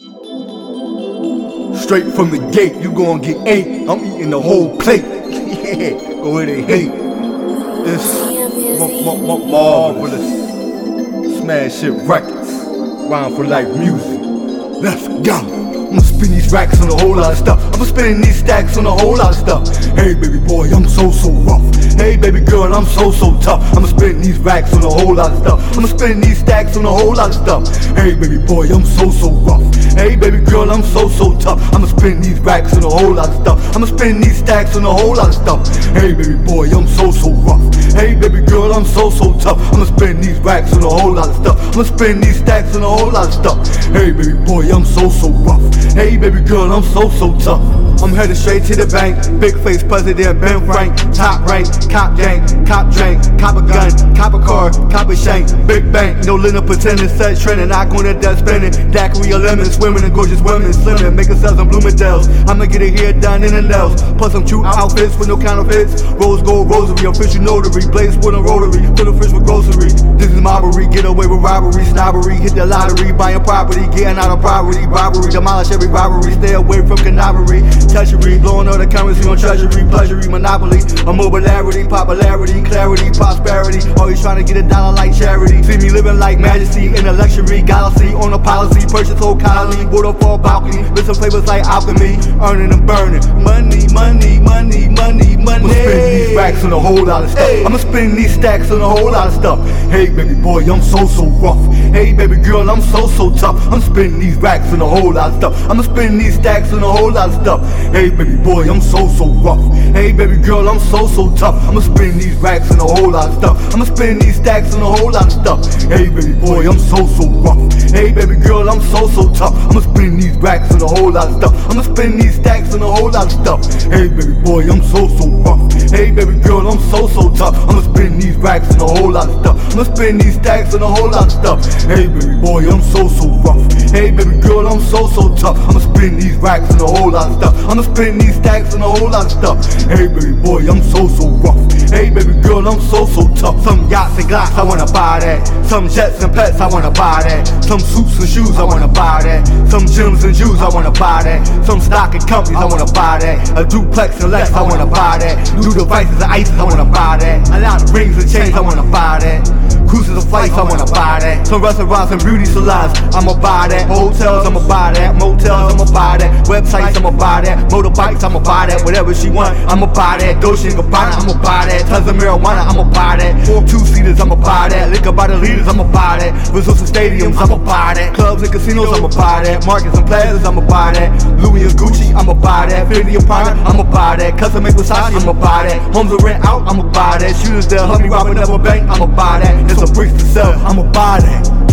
Straight from the gate, you gon' get eight. I'm eating the whole plate. yeah, go ahead and hate. It's ma- ma- ma- marvelous. Smash it records. Rhyme for life music. Let's go. I'ma spin these racks on a whole lot of stuff. I'ma spin these stacks on a whole lot of stuff. Hey baby boy, I'm so so rough. Hey baby girl, I'm so so tough. I'ma spin these racks on a whole lot of stuff. I'ma spin these stacks on a whole lot of stuff. Hey baby boy, I'm so so rough. Hey baby girl, I'm so so tough. I'ma spin these racks on a whole lot of stuff. I'ma spin these stacks on a whole lot of stuff. Hey baby boy, I'm so so I'm so so tough. I'ma spin these racks on a whole lot of stuff. I'ma spin these stacks on a whole lot of stuff. Hey baby boy, I'm so so rough. Hey baby girl, I'm so so tough. I'm headed straight to the bank. Big face president Ben Frank. Top rank, cop gang, cop drink, cop a gun, cop a car, cop a shank. Big bank, no little pretending, set trending, not going to death spending. Daiquiri lemon, swimming in gorgeous women, slimming, making sales on Bloomingdale's. I'ma get it here done in the nails. Plus some cute outfits with no counterfeits. Rose gold rosary, official notary, blaze with a rotary, fill the fridge with groceries. This is mobbery, get away with robbery, snobbery, hit the lottery, buying property, getting out of poverty, robbery, demolish every robbery, stay away from canarvery, treachery, blowing all the currency on treasury, pleasury, monopoly, immobility, popularity, clarity, prosperity. Always trying to get a dollar like charity. See me living like majesty in a luxury galaxy. On a policy, purchase whole colony, waterfall balcony, listen flavors like alchemy, earning and burning. Money, money, money, money, money. I'ma spend these racks on a whole lot of stuff. Hey. I'ma spend these stacks on a whole lot of stuff. Hey baby boy, I'm so so rough. Hey baby girl, I'm so so tough. I'm spending these racks on a whole lot of stuff. I'ma spend these stacks on a whole lot of stuff. Hey baby boy, I'm so so rough. Hey baby girl, I'm so so tough. I'ma spend these racks on a whole lot of stuff. I'ma spend these stacks on a whole lot of stuff. Hey baby boy, I'm so so rough. Hey baby girl, I'm so so tough. I'ma spend these racks on a whole lot of stuff. I'ma spend these stacks on a whole lot of stuff. Hey baby boy, I'm so so rough. Hey baby girl, I'm so so tough. I'ma spend these racks on a whole lot of stuff. I'ma spend these stacks on a whole lot of stuff. Hey baby boy, I'm so so rough. Hey baby girl, I'm so so tough. I'ma spend these racks on a whole lot of stuff. I'ma spend these stacks on a whole lot of stuff. Hey baby boy, I'm so so rough. Hey baby girl, I'm so so tough. Some yachts and glocks, I wanna buy that. Some jets and pets, I wanna buy that. Some suits and shoes, I wanna buy that. Some gyms and Jews, I wanna buy that. Some stock and companies, I wanna buy that. A duplex and Lex, I wanna buy that. New devices and ices, I wanna buy that. A lot of rings and chains, I wanna buy that. Cruises and flights, I wanna buy that. Some restaurants and beauty salons, I'ma buy that. Hotels, I'ma buy that. Motels, I'ma buy that. Websites, I'ma buy that. Motorbikes, I'ma buy that. Whatever she want, I'ma buy that. Dolce and Gabbana, I'ma buy that. Tons of marijuana, I'ma buy that. Two seaters, I'ma buy that. Liquor by the liters, I'ma buy that. Resorts and stadiums, I'ma buy that. Clubs and casinos, I'ma buy that. Markets and plazas, I'ma buy that. Louis and Gucci, I'ma buy that. Fendi and Prada, I'ma buy that. Custom made Versace, I'ma buy that. Homes to rent out, I'ma buy that. Shooters that help me rob another bank, I'ma buy that. There's a bricks to sell, I'ma buy that.